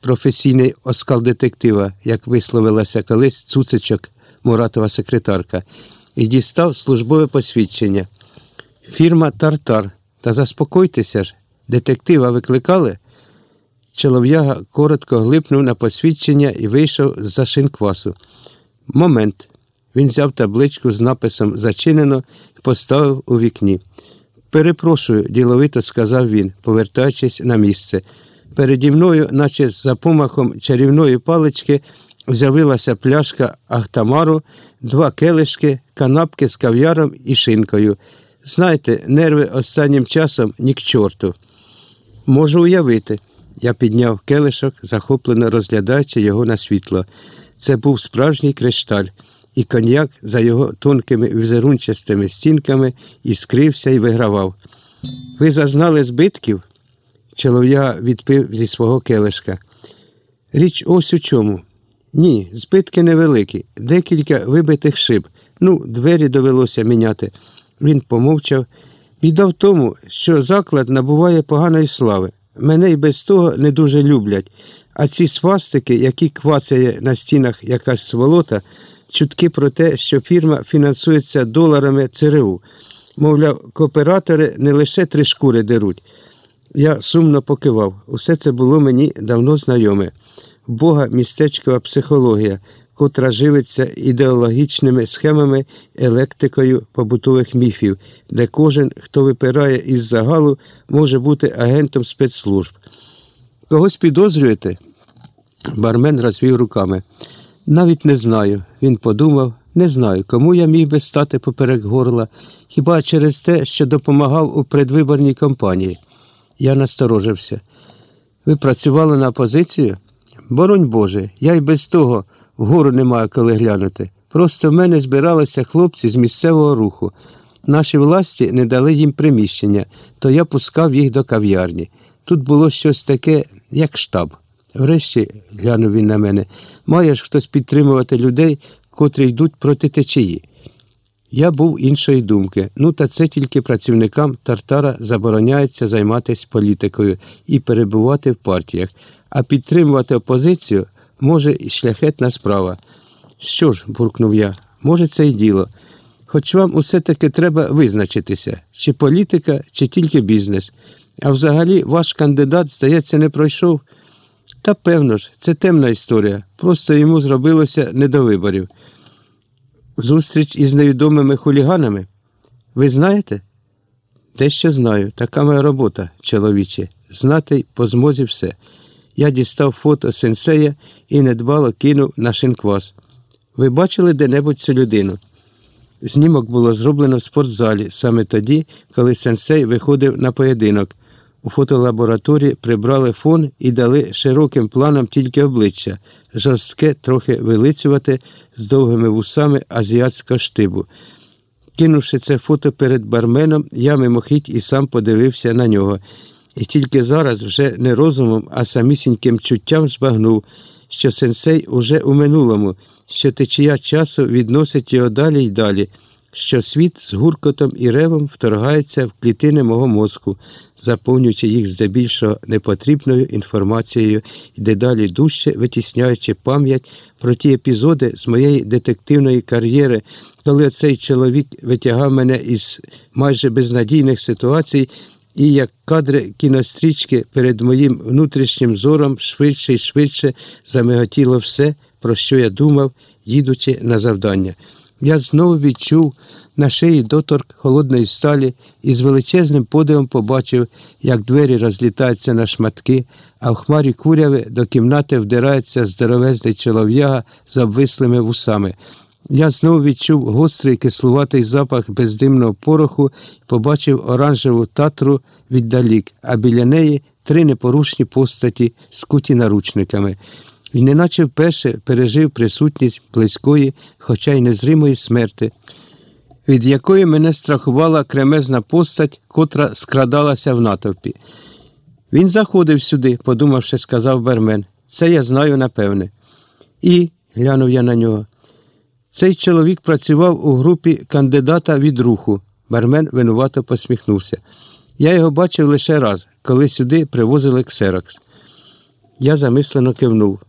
професійний оскал детектива, як висловилася колись цуцичок Муратова секретарка, і дістав службове посвідчення. Фірма Тартар. Та заспокойтеся ж, детектива викликали. Чолов'яга коротко глипнув на посвідчення і вийшов з-за шинквасу. Момент. Він взяв табличку з написом Зачинено і поставив у вікні. Перепрошую, діловито сказав він, повертаючись на місце. Переді мною, наче за помахом чарівної палички, з'явилася пляшка Ахтамару, два келишки, канапки з кав'яром і шинкою. Знаєте, нерви останнім часом ні к чорту. Можу уявити. Я підняв келишок, захоплено розглядаючи його на світло. Це був справжній кришталь, і коньяк за його тонкими візерунчастими стінками іскрився і вигравав. Ви зазнали збитків? Чолов'я відпив зі свого келишка. Річ ось у чому. Ні, збитки невеликі, декілька вибитих шиб. Ну, двері довелося міняти. Він помовчав. Біда в тому, що заклад набуває поганої слави. Мене й без того не дуже люблять, а ці свастики, які квацає на стінах якась сволота, чутки про те, що фірма фінансується доларами ЦРУ. Мовляв, кооператори не лише три шкури деруть. Я сумно покивав. Усе це було мені давно знайоме. Бога містечкова психологія, котра живиться ідеологічними схемами, електрикою побутових міфів, де кожен, хто випирає із загалу, може бути агентом спецслужб. Когось підозрюєте? Бармен розвів руками. Навіть не знаю. Він подумав, не знаю, кому я міг би стати поперек горла, хіба через те, що допомагав у предвиборній кампанії. Я насторожився. Ви працювали на опозицію? Боронь Боже, я й без того вгору не маю коли глянути. Просто в мене збиралися хлопці з місцевого руху. Наші власті не дали їм приміщення, то я пускав їх до кав'ярні. Тут було щось таке, як штаб. Врешті, глянув він на мене, маєш хтось підтримувати людей, котрі йдуть проти течії. Я був іншої думки. Ну, та це тільки працівникам Тартара забороняється займатися політикою і перебувати в партіях, а підтримувати опозицію може і шляхетна справа. Що ж, буркнув я, може, це й діло. Хоч вам усе таки треба визначитися, чи політика, чи тільки бізнес. А взагалі ваш кандидат, здається, не пройшов. Та певно ж, це темна історія. Просто йому зробилося не до виборів. Зустріч із невідомими хуліганами? Ви знаєте? Дещо знаю, така моя робота, чоловіче, знати по змозі все. Я дістав фото сенсея і недбало кинув на шинквас. Ви бачили де-небудь цю людину? Знімок було зроблено в спортзалі саме тоді, коли сенсей виходив на поєдинок. У фотолабораторії прибрали фон і дали широким планом тільки обличчя, жорстке, трохи вилицювати з довгими вусами азіатського штибу. Кинувши це фото перед барменом, я мимохідь і сам подивився на нього, і тільки зараз вже не розумом, а самісіньким чуттям збагнув, що сенсей уже у минулому, що течія часу відносить його далі й далі що світ з гуркотом і ревом вторгається в клітини мого мозку, заповнюючи їх здебільшого непотрібною інформацією і дедалі дужче витісняючи пам'ять про ті епізоди з моєї детективної кар'єри, коли цей чоловік витягав мене із майже безнадійних ситуацій. І як кадри кінострічки перед моїм внутрішнім зором швидше і швидше замиготіло все, про що я думав, їдучи на завдання. Я знову відчув на шиї доторк холодної сталі і з величезним подивом побачив, як двері розлітаються на шматки, а в хмарі куряви до кімнати вдирається здоровезний чолов'яга з обвислими вусами. Я знову відчув гострий кислуватий запах бездимного пороху побачив оранжеву татру віддалік, а біля неї три непорушні постаті, скуті наручниками і неначе вперше пережив присутність близької, хоча й незримої смерти, від якої мене страхувала кремезна постать, котра скрадалася в натовпі. Він заходив сюди, подумавши, сказав Бермен. Це я знаю напевне. І, глянув я на нього, цей чоловік працював у групі кандидата від руху. Бармен винувато посміхнувся. Я його бачив лише раз, коли сюди привозили ксерокс. Я замислено кивнув.